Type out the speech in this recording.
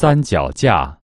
三脚架。